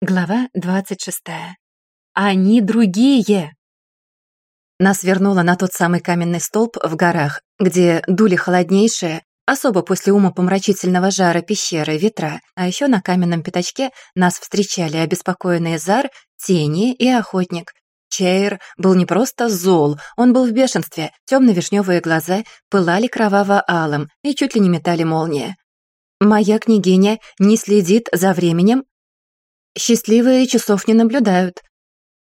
Глава 26. Они другие! Нас вернуло на тот самый каменный столб в горах, где дули холоднейшие, особо после ума помрачительного жара пещеры, ветра, а еще на каменном пятачке нас встречали обеспокоенные Зар, Тени и Охотник. Чейр был не просто зол, он был в бешенстве, темно-вишневые глаза пылали кроваво-алым и чуть ли не метали молнии. «Моя княгиня не следит за временем Счастливые часов не наблюдают.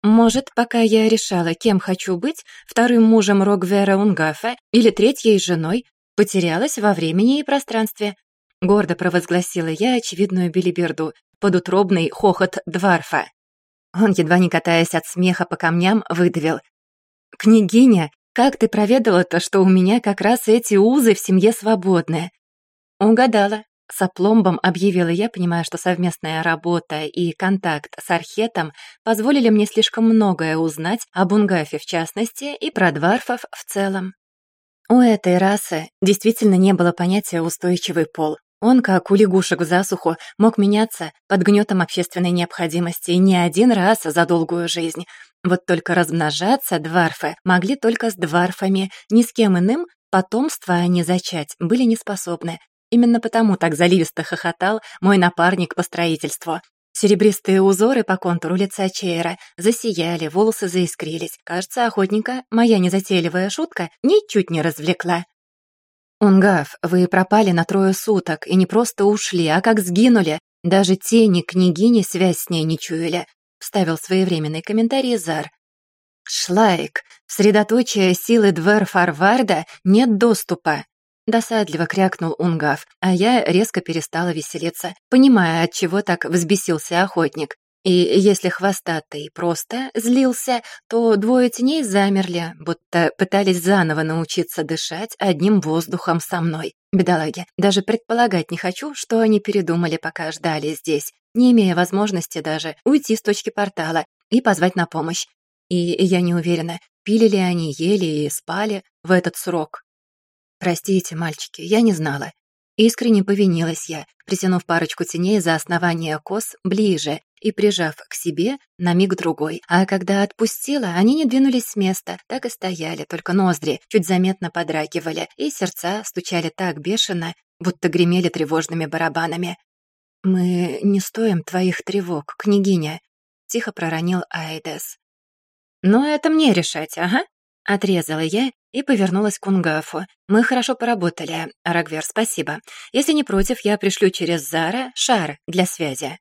Может, пока я решала, кем хочу быть, вторым мужем Рогвера Унгафа или третьей женой, потерялась во времени и пространстве. Гордо провозгласила я очевидную билиберду под утробный хохот Дварфа. Он, едва не катаясь от смеха по камням, выдавил. «Княгиня, как ты проведала-то, что у меня как раз эти узы в семье свободны?» «Угадала», с опломбом объявила я, понимая, что совместная работа и контакт с Архетом позволили мне слишком многое узнать об Бунгафе в частности и про дварфов в целом. У этой расы действительно не было понятия «устойчивый пол». Он, как у лягушек в засуху, мог меняться под гнетом общественной необходимости не один раз за долгую жизнь. Вот только размножаться дварфы могли только с дварфами, ни с кем иным потомство они зачать были не способны, Именно потому так заливисто хохотал мой напарник по строительству. Серебристые узоры по контуру лица Чейра засияли, волосы заискрились. Кажется, охотника моя незатейливая шутка ничуть не развлекла. «Унгав, вы пропали на трое суток и не просто ушли, а как сгинули. Даже тени княгини связь с ней не чуяли», — вставил своевременный комментарий Зар. «Шлайк, средоточие силы Двер Фарварда нет доступа», Досадливо крякнул Унгав, а я резко перестала веселиться, понимая, от чего так взбесился охотник. И если хвостатый просто злился, то двое теней замерли, будто пытались заново научиться дышать одним воздухом со мной. Бедолаги, даже предполагать не хочу, что они передумали, пока ждали здесь, не имея возможности даже уйти с точки портала и позвать на помощь. И я не уверена, пили ли они, ели и спали в этот срок «Простите, мальчики, я не знала». Искренне повинилась я, притянув парочку теней за основание кос ближе и прижав к себе на миг-другой. А когда отпустила, они не двинулись с места, так и стояли, только ноздри чуть заметно подрагивали, и сердца стучали так бешено, будто гремели тревожными барабанами. «Мы не стоим твоих тревог, княгиня», — тихо проронил Айдес. «Но это мне решать, ага», Отрезала я и повернулась к Кунгафу. «Мы хорошо поработали, Рагвер, спасибо. Если не против, я пришлю через Зара шар для связи».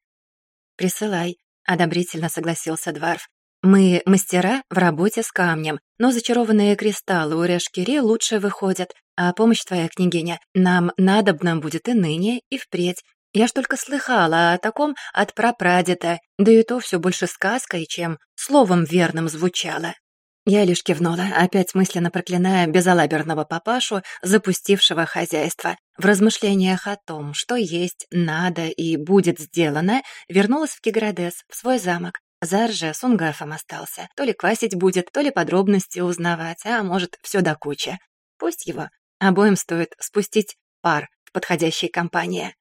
«Присылай», — одобрительно согласился Дварф. «Мы мастера в работе с камнем, но зачарованные кристаллы у Решкири лучше выходят, а помощь твоя, княгиня, нам надобна будет и ныне, и впредь. Я ж только слыхала о таком от прапрадеда, да и то все больше сказкой, чем словом верным звучало». Я лишь кивнула, опять мысленно проклиная безалаберного папашу, запустившего хозяйство. В размышлениях о том, что есть, надо и будет сделано, вернулась в Киградес, в свой замок. Зарже с Унгафом остался. То ли квасить будет, то ли подробности узнавать, а может, все до кучи. Пусть его. Обоим стоит спустить пар в подходящей компании.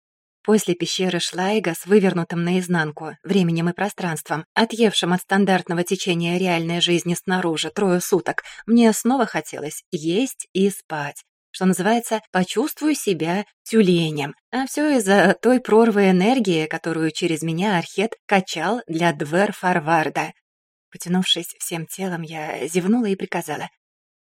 После пещеры Шлайга с вывернутым наизнанку, временем и пространством, отъевшим от стандартного течения реальной жизни снаружи трое суток, мне снова хотелось есть и спать. Что называется, почувствую себя тюленем. А все из-за той прорвы энергии, которую через меня Архет качал для Двер Фарварда. Потянувшись всем телом, я зевнула и приказала.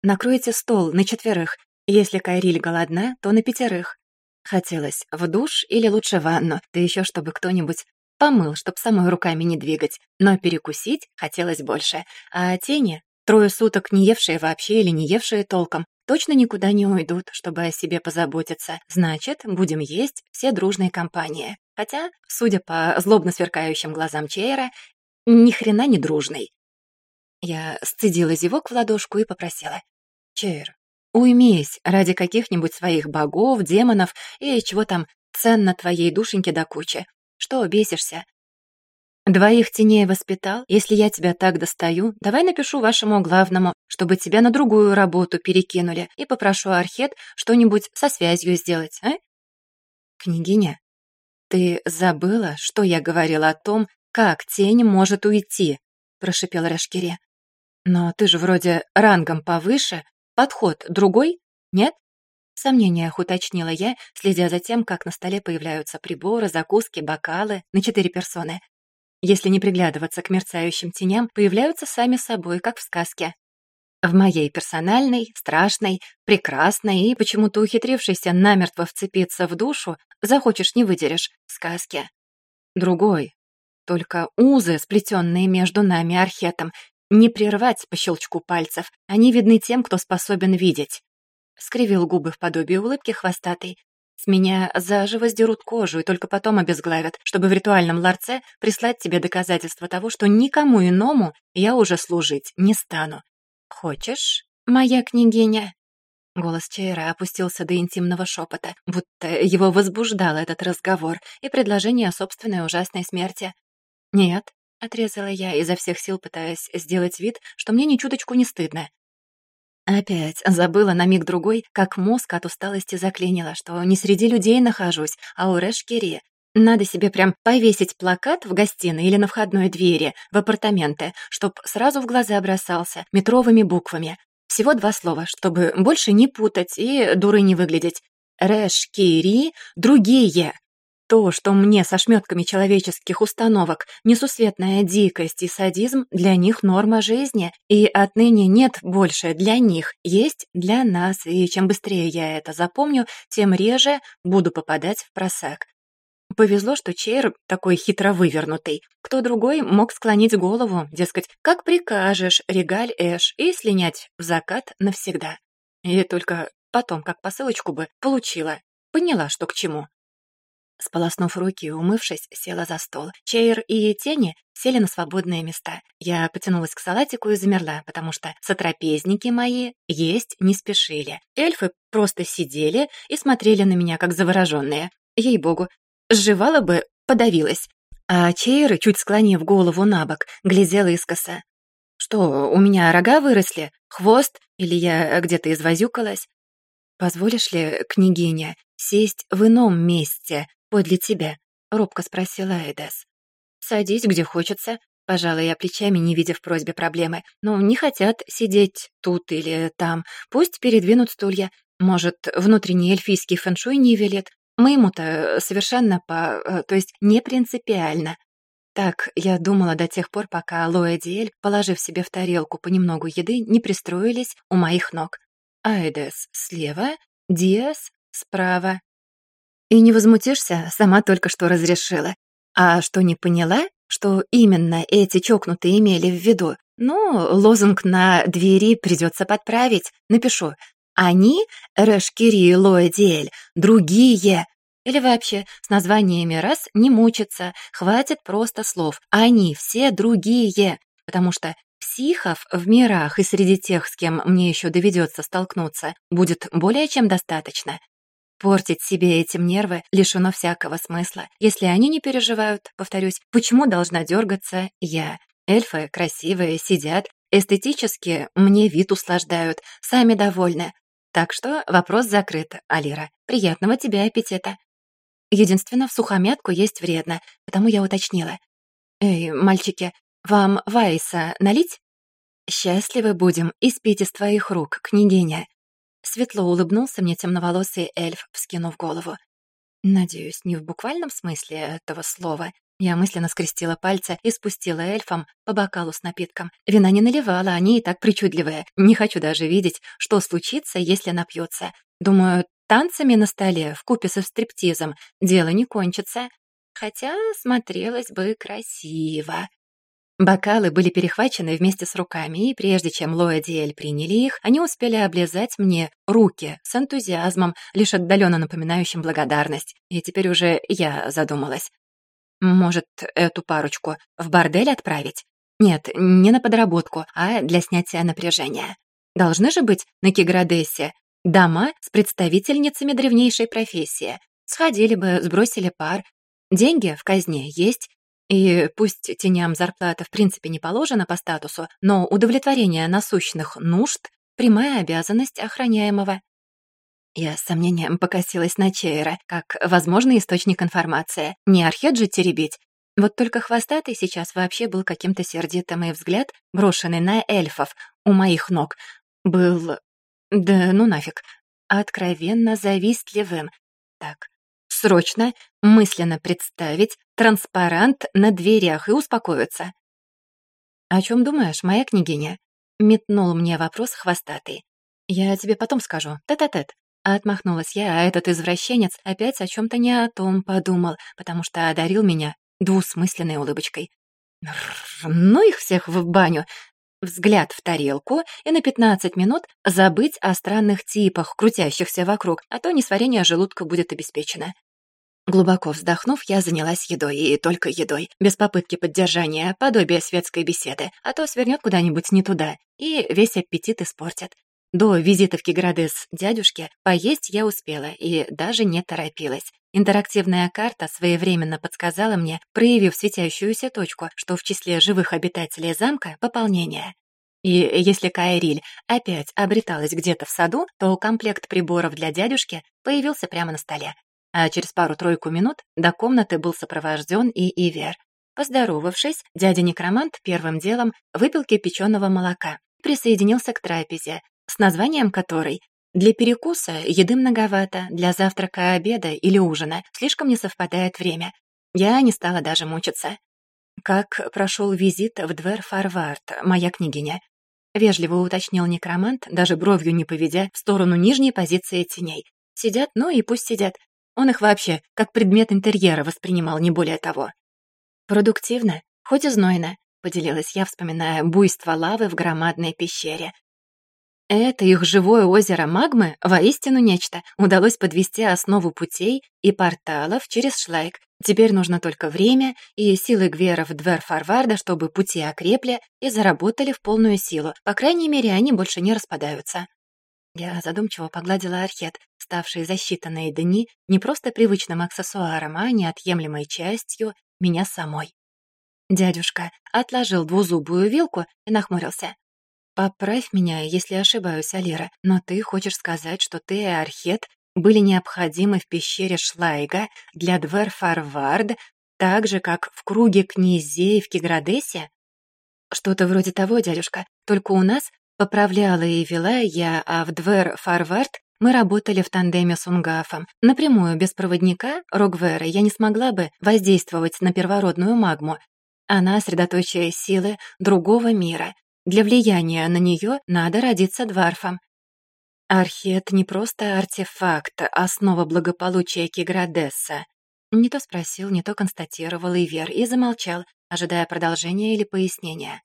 «Накройте стол на четверых. Если Кайриль голодна, то на пятерых. Хотелось в душ или лучше ванну, да еще чтобы кто-нибудь помыл, чтоб самой руками не двигать, но перекусить хотелось больше. А тени, трое суток не евшие вообще или не евшие толком, точно никуда не уйдут, чтобы о себе позаботиться. Значит, будем есть все дружные компании. Хотя, судя по злобно сверкающим глазам Чейра, ни хрена не дружный. Я сцедила зевок в ладошку и попросила. «Чейр, Уймись ради каких-нибудь своих богов, демонов и чего там ценно твоей душеньке до да кучи. Что бесишься? Двоих теней воспитал. Если я тебя так достаю, давай напишу вашему главному, чтобы тебя на другую работу перекинули, и попрошу Архет что-нибудь со связью сделать, а? Княгиня, ты забыла, что я говорила о том, как тень может уйти, прошипел Рашкире. Но ты же вроде рангом повыше, подход другой? Нет?» В сомнениях уточнила я, следя за тем, как на столе появляются приборы, закуски, бокалы на четыре персоны. Если не приглядываться к мерцающим теням, появляются сами собой, как в сказке. В моей персональной, страшной, прекрасной и почему-то ухитрившейся намертво вцепиться в душу захочешь не выдерешь сказке. Другой. Только узы, сплетенные между нами архетом, не прервать по щелчку пальцев, они видны тем, кто способен видеть. Скривил губы в подобии улыбки хвостатый. С меня заживо сдерут кожу и только потом обезглавят, чтобы в ритуальном ларце прислать тебе доказательства того, что никому иному я уже служить не стану. Хочешь, моя княгиня?» Голос Чейра опустился до интимного шепота, будто его возбуждал этот разговор и предложение о собственной ужасной смерти. «Нет», Отрезала я изо всех сил, пытаясь сделать вид, что мне ни чуточку не стыдно. Опять забыла на миг-другой, как мозг от усталости заклинило, что не среди людей нахожусь, а у Решкири. Надо себе прям повесить плакат в гостиной или на входной двери, в апартаменты, чтоб сразу в глаза бросался, метровыми буквами. Всего два слова, чтобы больше не путать и дуры не выглядеть. Решкири, другие, то, что мне со шметками человеческих установок несусветная дикость и садизм, для них норма жизни, и отныне нет больше для них, есть для нас, и чем быстрее я это запомню, тем реже буду попадать в просак. Повезло, что Чейр такой хитро вывернутый. Кто другой мог склонить голову, дескать, как прикажешь, регаль Эш, и слинять в закат навсегда. И только потом, как посылочку бы, получила, поняла, что к чему. Сполоснув руки и умывшись, села за стол. Чейр и тени сели на свободные места. Я потянулась к салатику и замерла, потому что сотрапезники мои есть не спешили. Эльфы просто сидели и смотрели на меня, как завороженные. Ей-богу, сживала бы, подавилась. А Чейр, чуть склонив голову на бок, глядела искоса. «Что, у меня рога выросли? Хвост? Или я где-то извозюкалась?» «Позволишь ли, княгиня, сесть в ином месте?» подле тебя?» — робко спросила Эдес. «Садись, где хочется», — пожалуй, я плечами, не видя в просьбе проблемы. «Ну, не хотят сидеть тут или там. Пусть передвинут стулья. Может, внутренний эльфийский фэншуй не велит. Моему-то э, совершенно по... Э, то есть не принципиально». Так я думала до тех пор, пока Лоэ Диэль, положив себе в тарелку понемногу еды, не пристроились у моих ног. Айдес слева, Диас справа. И не возмутишься, сама только что разрешила. А что не поняла, что именно эти чокнутые имели в виду? Ну, лозунг на двери придется подправить. Напишу. Они — Решкири Лоэдиэль, другие. Или вообще, с названиями раз не мучиться, хватит просто слов. Они все другие. Потому что психов в мирах и среди тех, с кем мне еще доведется столкнуться, будет более чем достаточно. Портить себе этим нервы лишено всякого смысла. Если они не переживают, повторюсь, почему должна дергаться я? Эльфы красивые, сидят, эстетически мне вид услаждают, сами довольны. Так что вопрос закрыт, Алира. Приятного тебе аппетита. Единственно, в сухомятку есть вредно, потому я уточнила. «Эй, мальчики, вам Вайса налить?» «Счастливы будем, и спите с твоих рук, княгиня», Светло улыбнулся мне темноволосый эльф, вскинув голову. Надеюсь, не в буквальном смысле этого слова. Я мысленно скрестила пальцы и спустила эльфам по бокалу с напитком. Вина не наливала, они и так причудливые. Не хочу даже видеть, что случится, если напьется. Думаю, танцами на столе, в купе со стриптизом, дело не кончится. Хотя смотрелось бы красиво. Бокалы были перехвачены вместе с руками, и прежде чем Ло и Диэль приняли их, они успели облизать мне руки с энтузиазмом, лишь отдаленно напоминающим благодарность. И теперь уже я задумалась. Может, эту парочку в бордель отправить? Нет, не на подработку, а для снятия напряжения. Должны же быть на Киградессе дома с представительницами древнейшей профессии. Сходили бы, сбросили пар. Деньги в казне есть, и пусть теням зарплата в принципе не положена по статусу, но удовлетворение насущных нужд — прямая обязанность охраняемого. Я с сомнением покосилась на Чейра, как возможный источник информации. Не архет же теребить. Вот только хвостатый сейчас вообще был каким-то сердитым, и взгляд, брошенный на эльфов у моих ног, был... Да ну нафиг. Откровенно завистливым. Так, срочно, мысленно представить, транспарант на дверях и успокоиться. «О чем думаешь, моя княгиня?» — метнул мне вопрос хвостатый. «Я тебе потом скажу. Тет-а-тет». А отмахнулась я, а этот извращенец опять о чем то не о том подумал, потому что одарил меня двусмысленной улыбочкой. «Ну их всех в баню!» взгляд в тарелку и на 15 минут забыть о странных типах, крутящихся вокруг, а то несварение желудка будет обеспечено. Глубоко вздохнув, я занялась едой, и только едой, без попытки поддержания, подобия светской беседы, а то свернет куда-нибудь не туда, и весь аппетит испортит. До визита визитовки Градес дядюшки поесть я успела и даже не торопилась. Интерактивная карта своевременно подсказала мне, проявив светящуюся точку, что в числе живых обитателей замка — пополнение. И если Кайриль опять обреталась где-то в саду, то комплект приборов для дядюшки появился прямо на столе а через пару-тройку минут до комнаты был сопровожден и Ивер. Поздоровавшись, дядя-некромант первым делом выпил кипяченого молока и присоединился к трапезе, с названием которой «Для перекуса еды многовато, для завтрака, обеда или ужина слишком не совпадает время». Я не стала даже мучиться. «Как прошел визит в Двер-Фарвард, моя княгиня?» Вежливо уточнил некромант, даже бровью не поведя в сторону нижней позиции теней. «Сидят, ну и пусть сидят. Он их вообще как предмет интерьера воспринимал, не более того. «Продуктивно, хоть и знойно», — поделилась я, вспоминая буйство лавы в громадной пещере. Это их живое озеро магмы воистину нечто. Удалось подвести основу путей и порталов через Шлайк. Теперь нужно только время и силы Гверов Дверфарварда, чтобы пути окрепли и заработали в полную силу. По крайней мере, они больше не распадаются. Я задумчиво погладила архет ставший за считанные дни не просто привычным аксессуаром, а неотъемлемой частью меня самой. Дядюшка отложил двузубую вилку и нахмурился. «Поправь меня, если ошибаюсь, Алира, но ты хочешь сказать, что ты и Архет были необходимы в пещере Шлайга для Дверфарвард, так же, как в круге князей в Киградесе?» «Что-то вроде того, дядюшка, только у нас поправляла и вела я, а в Двер Фарвард мы работали в тандеме с Унгафом. Напрямую, без проводника, Рогвера, я не смогла бы воздействовать на первородную магму. Она — средоточие силы другого мира. Для влияния на нее надо родиться дварфом. Архет не просто артефакт, а основа благополучия Киградесса. Не то спросил, не то констатировал Ивер и замолчал, ожидая продолжения или пояснения.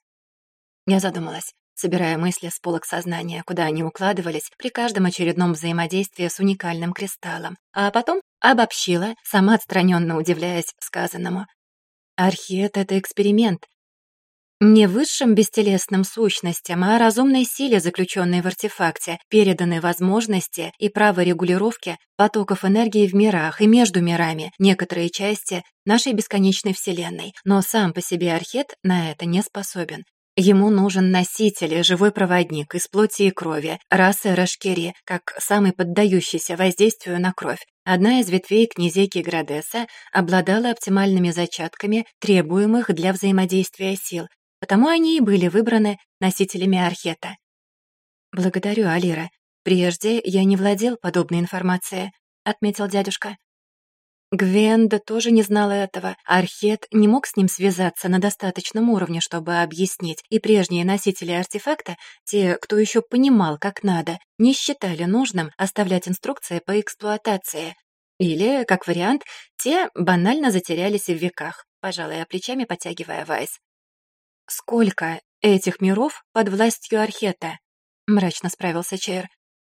Я задумалась собирая мысли с полок сознания, куда они укладывались при каждом очередном взаимодействии с уникальным кристаллом, а потом обобщила, сама отстраненно удивляясь сказанному. Архиет — это эксперимент. Не высшим бестелесным сущностям, а разумной силе, заключенной в артефакте, переданы возможности и право регулировки потоков энергии в мирах и между мирами, некоторые части нашей бесконечной Вселенной. Но сам по себе Архет на это не способен. Ему нужен носитель, живой проводник из плоти и крови, расы Рашкери, как самый поддающийся воздействию на кровь. Одна из ветвей князейки Градеса обладала оптимальными зачатками, требуемых для взаимодействия сил, потому они и были выбраны носителями архета. «Благодарю, Алира. Прежде я не владел подобной информацией», — отметил дядюшка. Гвенда тоже не знала этого. Архет не мог с ним связаться на достаточном уровне, чтобы объяснить, и прежние носители артефакта, те, кто еще понимал, как надо, не считали нужным оставлять инструкции по эксплуатации. Или, как вариант, те банально затерялись в веках, пожалуй, плечами потягивая Вайс. «Сколько этих миров под властью Архета?» — мрачно справился Чейр.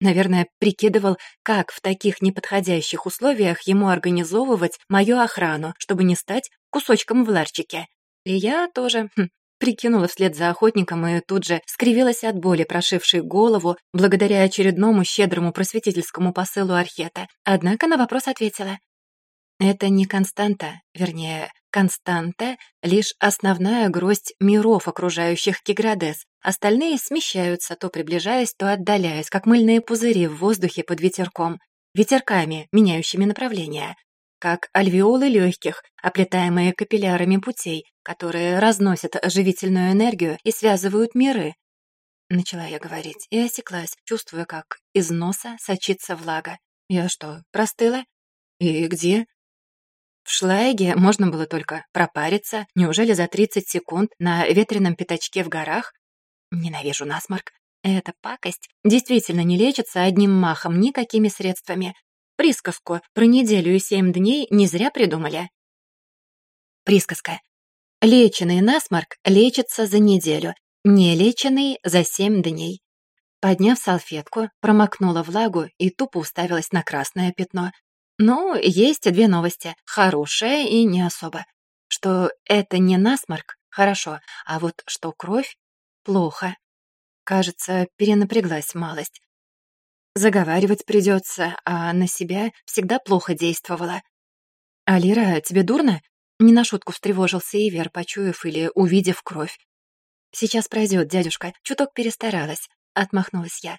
Наверное, прикидывал, как в таких неподходящих условиях ему организовывать мою охрану, чтобы не стать кусочком в ларчике. И я тоже хм, прикинула вслед за охотником и тут же скривилась от боли, прошившей голову, благодаря очередному щедрому просветительскому посылу Архета. Однако на вопрос ответила. Это не константа, вернее, константа — лишь основная гроздь миров, окружающих Киградес. Остальные смещаются, то приближаясь, то отдаляясь, как мыльные пузыри в воздухе под ветерком, ветерками, меняющими направление, как альвеолы легких, оплетаемые капиллярами путей, которые разносят оживительную энергию и связывают миры. Начала я говорить и осеклась, чувствуя, как из носа сочится влага. «Я что, простыла?» «И где?» В Шлаге можно было только пропариться. Неужели за 30 секунд на ветреном пятачке в горах? Ненавижу насморк. Эта пакость действительно не лечится одним махом, никакими средствами. Присказку про неделю и семь дней не зря придумали. Присказка. Леченный насморк лечится за неделю, нелеченный — за семь дней. Подняв салфетку, промокнула влагу и тупо уставилась на красное пятно. Ну, есть две новости, хорошая и не особо. Что это не насморк, хорошо, а вот что кровь, плохо. Кажется, перенапряглась малость. Заговаривать придется, а на себя всегда плохо действовала. «Алира, тебе дурно?» Не на шутку встревожился Ивер, почуяв или увидев кровь. «Сейчас пройдет, дядюшка. Чуток перестаралась», — отмахнулась я.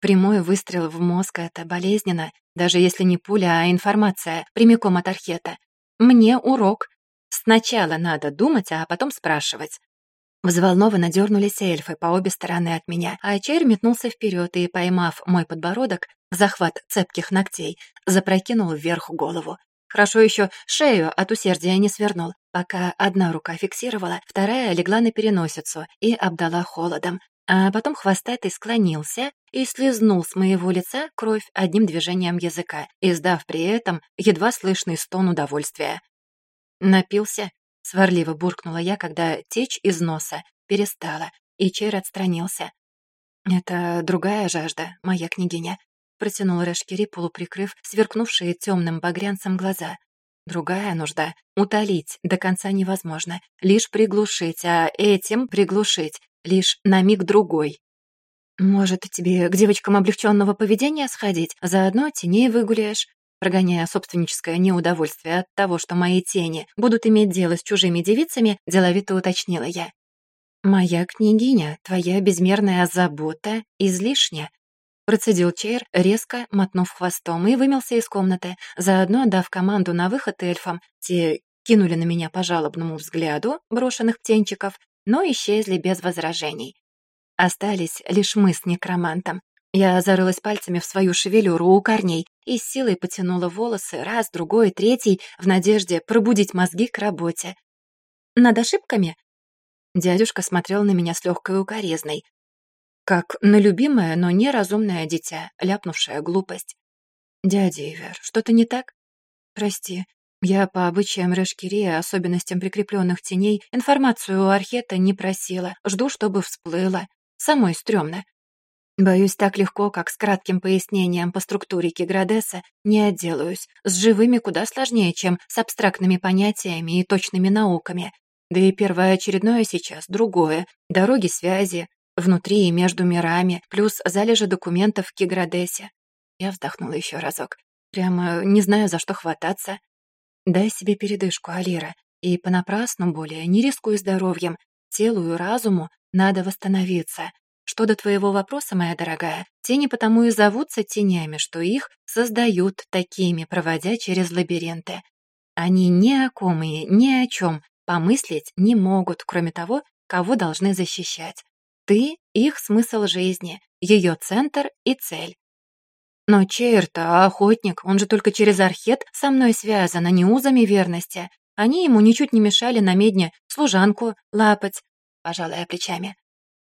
Прямой выстрел в мозг — это болезненно, даже если не пуля, а информация, прямиком от Архета. Мне урок. Сначала надо думать, а потом спрашивать. Взволнованно дернулись эльфы по обе стороны от меня, а Черь метнулся вперед и, поймав мой подбородок, захват цепких ногтей, запрокинул вверх голову. Хорошо еще шею от усердия не свернул. Пока одна рука фиксировала, вторая легла на переносицу и обдала холодом а потом хвостатый склонился и слезнул с моего лица кровь одним движением языка, издав при этом едва слышный стон удовольствия. «Напился?» — сварливо буркнула я, когда течь из носа перестала, и чер отстранился. «Это другая жажда, моя княгиня», — протянул Рашкири, полуприкрыв сверкнувшие темным багрянцем глаза. «Другая нужда. Утолить до конца невозможно. Лишь приглушить, а этим приглушить лишь на миг-другой. «Может, тебе к девочкам облегченного поведения сходить? Заодно теней выгуляешь?» Прогоняя собственническое неудовольствие от того, что мои тени будут иметь дело с чужими девицами, деловито уточнила я. «Моя княгиня, твоя безмерная забота излишня», Процедил Чейр, резко мотнув хвостом, и вымелся из комнаты, заодно дав команду на выход эльфам. Те кинули на меня по жалобному взгляду брошенных птенчиков но исчезли без возражений. Остались лишь мы с некромантом. Я зарылась пальцами в свою шевелюру у корней и с силой потянула волосы раз, другой, третий в надежде пробудить мозги к работе. «Над ошибками?» Дядюшка смотрел на меня с легкой укоризной, как на любимое, но неразумное дитя, ляпнувшее глупость. «Дядя Ивер, что-то не так?» «Прости, я по обычаям Решкирия, особенностям прикрепленных теней, информацию у Архета не просила. Жду, чтобы всплыла. Самой стрёмно. Боюсь, так легко, как с кратким пояснением по структуре Киградеса, не отделаюсь. С живыми куда сложнее, чем с абстрактными понятиями и точными науками. Да и первое очередное сейчас другое. Дороги связи, внутри и между мирами, плюс залежи документов в Киградесе. Я вздохнула еще разок. Прямо не знаю, за что хвататься. Дай себе передышку, Алира, и понапрасну более не рискуй здоровьем. Телу и разуму надо восстановиться. Что до твоего вопроса, моя дорогая, тени потому и зовутся тенями, что их создают такими, проводя через лабиринты. Они ни о ком и ни о чем помыслить не могут, кроме того, кого должны защищать. Ты — их смысл жизни, ее центр и цель. Но Чейр-то а охотник, он же только через архет со мной связан, а не узами верности. Они ему ничуть не мешали на медне служанку лапать, пожалая плечами.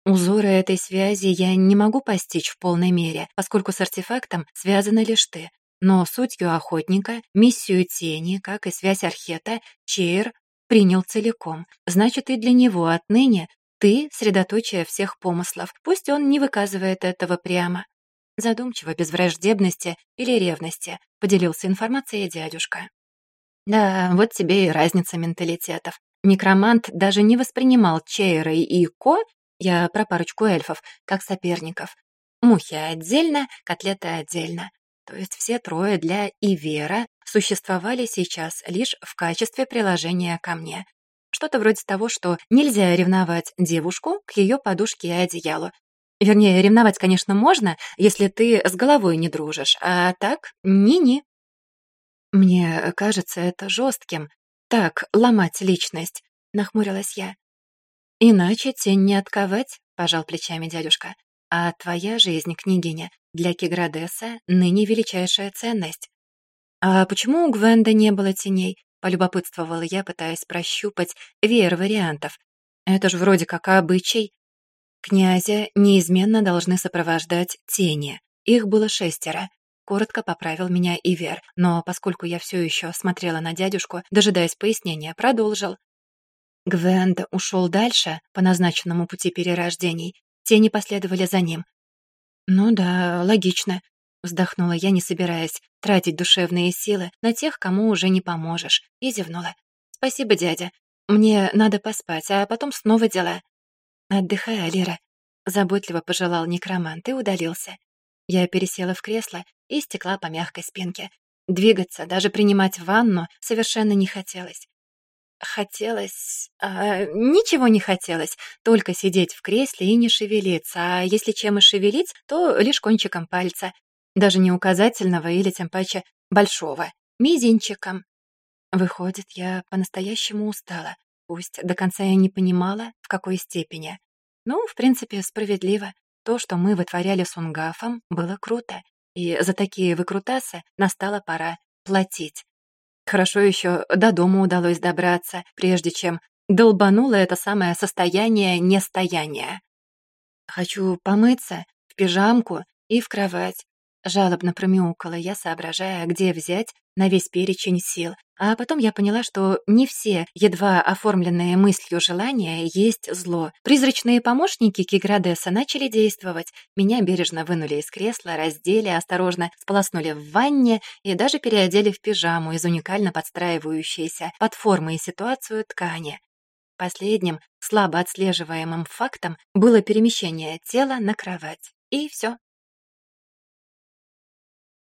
Узоры этой связи я не могу постичь в полной мере, поскольку с артефактом связаны лишь ты. Но сутью охотника, миссию тени, как и связь архета, Чейр принял целиком. Значит, и для него отныне ты — средоточие всех помыслов. Пусть он не выказывает этого прямо. Задумчиво, без враждебности или ревности, поделился информацией дядюшка. Да, вот тебе и разница менталитетов. Некромант даже не воспринимал Чейра и Ко, я про парочку эльфов, как соперников. Мухи отдельно, котлеты отдельно. То есть все трое для Ивера существовали сейчас лишь в качестве приложения ко мне. Что-то вроде того, что нельзя ревновать девушку к ее подушке и одеялу, Вернее, ревновать, конечно, можно, если ты с головой не дружишь, а так ни-ни. Мне кажется это жестким. Так, ломать личность, нахмурилась я. Иначе тень не отковать, пожал плечами дядюшка. А твоя жизнь, княгиня, для Киградеса ныне величайшая ценность. А почему у Гвенда не было теней? Полюбопытствовала я, пытаясь прощупать веер вариантов. Это же вроде как обычай. Князя неизменно должны сопровождать тени. Их было шестеро. Коротко поправил меня Ивер, но поскольку я все еще смотрела на дядюшку, дожидаясь пояснения, продолжил. Гвенд ушел дальше по назначенному пути перерождений. Тени последовали за ним. «Ну да, логично», — вздохнула я, не собираясь тратить душевные силы на тех, кому уже не поможешь, и зевнула. «Спасибо, дядя. Мне надо поспать, а потом снова дела». «Отдыхай, Алира», — заботливо пожелал некромант и удалился. Я пересела в кресло и стекла по мягкой спинке. Двигаться, даже принимать ванну, совершенно не хотелось. Хотелось... А, ничего не хотелось, только сидеть в кресле и не шевелиться, а если чем и шевелить, то лишь кончиком пальца, даже не указательного или тем паче большого, мизинчиком. Выходит, я по-настоящему устала пусть до конца я не понимала, в какой степени. Ну, в принципе, справедливо. То, что мы вытворяли с Унгафом, было круто. И за такие выкрутасы настала пора платить. Хорошо еще до дома удалось добраться, прежде чем долбануло это самое состояние нестояния. Хочу помыться, в пижамку и в кровать, Жалобно промяукала я, соображая, где взять на весь перечень сил. А потом я поняла, что не все едва оформленные мыслью желания есть зло. Призрачные помощники Киградеса начали действовать. Меня бережно вынули из кресла, раздели, осторожно сполоснули в ванне и даже переодели в пижаму из уникально подстраивающейся под формы и ситуацию ткани. Последним, слабо отслеживаемым фактом было перемещение тела на кровать. И все.